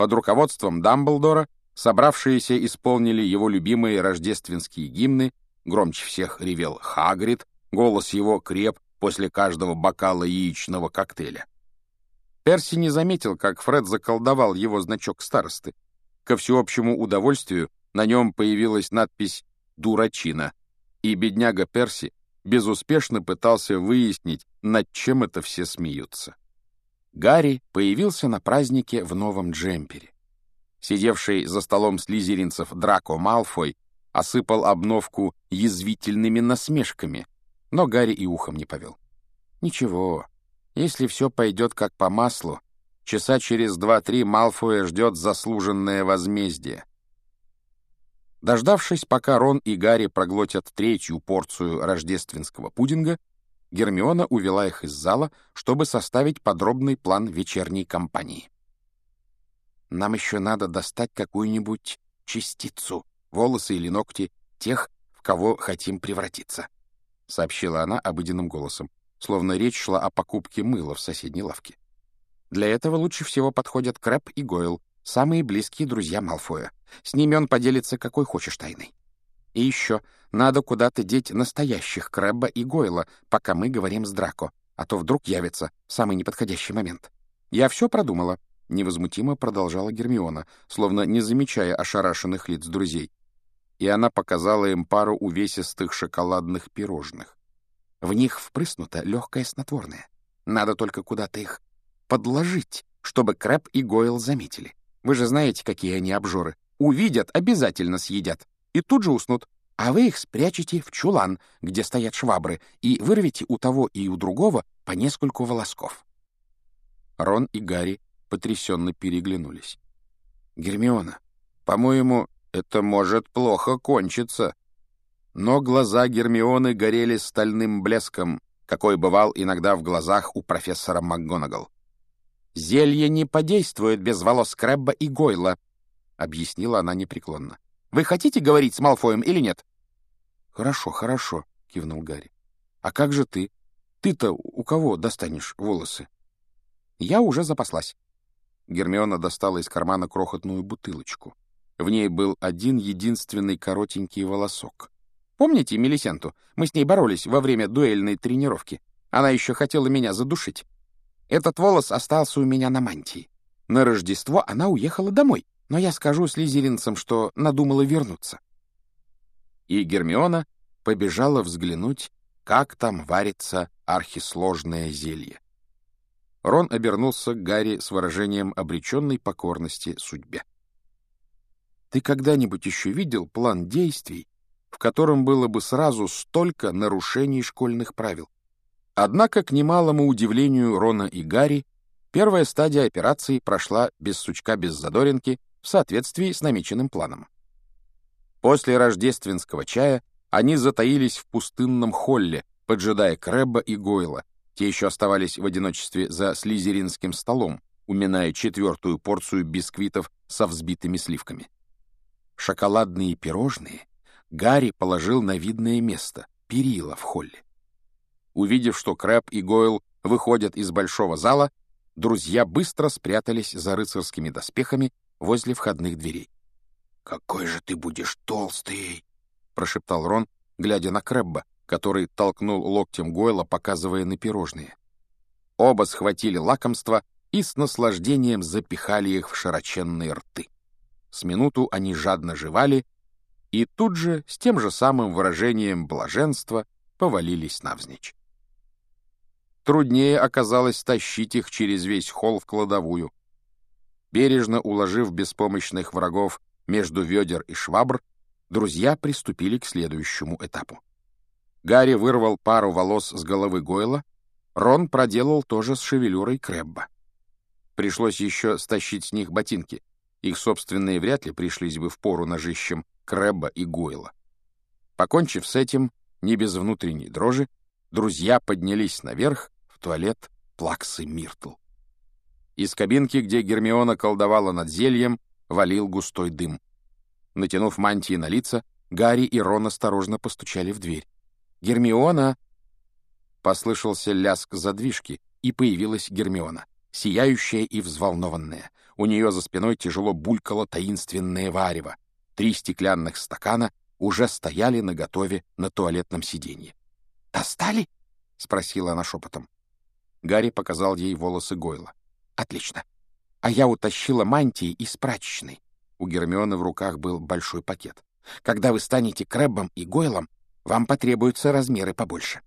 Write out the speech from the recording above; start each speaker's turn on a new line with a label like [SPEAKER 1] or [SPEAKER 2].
[SPEAKER 1] Под руководством Дамблдора собравшиеся исполнили его любимые рождественские гимны, громче всех ревел Хагрид, голос его креп после каждого бокала яичного коктейля. Перси не заметил, как Фред заколдовал его значок старосты. Ко всеобщему удовольствию на нем появилась надпись «Дурачина», и бедняга Перси безуспешно пытался выяснить, над чем это все смеются. Гарри появился на празднике в новом джемпере. Сидевший за столом слизеринцев Драко Малфой осыпал обновку язвительными насмешками, но Гарри и ухом не повел. Ничего, если все пойдет как по маслу, часа через два-три Малфоя ждет заслуженное возмездие. Дождавшись, пока Рон и Гарри проглотят третью порцию рождественского пудинга, Гермиона увела их из зала, чтобы составить подробный план вечерней кампании. «Нам еще надо достать какую-нибудь частицу, волосы или ногти тех, в кого хотим превратиться», — сообщила она обыденным голосом, словно речь шла о покупке мыла в соседней лавке. «Для этого лучше всего подходят Крэп и Гойл, самые близкие друзья Малфоя. С ними он поделится какой хочешь тайной. И еще, надо куда-то деть настоящих Крэбба и Гойла, пока мы говорим с Драко, а то вдруг явится самый неподходящий момент. Я все продумала, — невозмутимо продолжала Гермиона, словно не замечая ошарашенных лиц друзей. И она показала им пару увесистых шоколадных пирожных. В них впрыснуто легкое снотворное. Надо только куда-то их подложить, чтобы Крэб и Гойл заметили. Вы же знаете, какие они обжоры. Увидят, обязательно съедят и тут же уснут, а вы их спрячете в чулан, где стоят швабры, и вырвете у того и у другого по нескольку волосков. Рон и Гарри потрясенно переглянулись. «Гермиона, по-моему, это может плохо кончиться». Но глаза Гермионы горели стальным блеском, какой бывал иногда в глазах у профессора МакГонагал. «Зелье не подействует без волос Крэбба и Гойла», — объяснила она непреклонно. Вы хотите говорить с Малфоем или нет?» «Хорошо, хорошо», — кивнул Гарри. «А как же ты? Ты-то у кого достанешь волосы?» «Я уже запаслась». Гермиона достала из кармана крохотную бутылочку. В ней был один единственный коротенький волосок. «Помните Мелисенту? Мы с ней боролись во время дуэльной тренировки. Она еще хотела меня задушить. Этот волос остался у меня на мантии. На Рождество она уехала домой, но я скажу слизеринцам, что надумала вернуться. И Гермиона побежала взглянуть, как там варится архисложное зелье. Рон обернулся к Гарри с выражением обреченной покорности судьбе. «Ты когда-нибудь еще видел план действий, в котором было бы сразу столько нарушений школьных правил?» Однако, к немалому удивлению Рона и Гарри, первая стадия операции прошла без сучка, без задоринки, в соответствии с намеченным планом. После рождественского чая они затаились в пустынном холле, поджидая Крэбба и Гойла. Те еще оставались в одиночестве за слизеринским столом, уминая четвертую порцию бисквитов со взбитыми сливками. Шоколадные пирожные Гарри положил на видное место, перила в холле. Увидев, что Крэб и Гойл выходят из большого зала, друзья быстро спрятались за рыцарскими доспехами возле входных дверей. «Какой же ты будешь толстый!» — прошептал Рон, глядя на Крэбба, который толкнул локтем Гойла, показывая на пирожные. Оба схватили лакомство и с наслаждением запихали их в широченные рты. С минуту они жадно жевали и тут же, с тем же самым выражением блаженства, повалились навзничь. Труднее оказалось тащить их через весь холл в кладовую. Бережно уложив беспомощных врагов между ведер и швабр, друзья приступили к следующему этапу. Гарри вырвал пару волос с головы Гойла, Рон проделал то же с шевелюрой Крэбба. Пришлось еще стащить с них ботинки. Их собственные вряд ли пришлись бы в пору ножищем Крэбба и Гойла. Покончив с этим, не без внутренней дрожи, друзья поднялись наверх в туалет Плаксы Миртл. Из кабинки, где Гермиона колдовала над зельем, валил густой дым. Натянув мантии на лица, Гарри и Рон осторожно постучали в дверь. «Гермиона!» Послышался лязг задвижки, и появилась Гермиона, сияющая и взволнованная. У нее за спиной тяжело булькало таинственное варево. Три стеклянных стакана уже стояли наготове на туалетном сиденье. «Достали?» — спросила она шепотом. Гарри показал ей волосы Гойла. «Отлично. А я утащила мантии из прачечной». У Гермионы в руках был большой пакет. «Когда вы станете Крэббом и Гойлом, вам потребуются размеры побольше».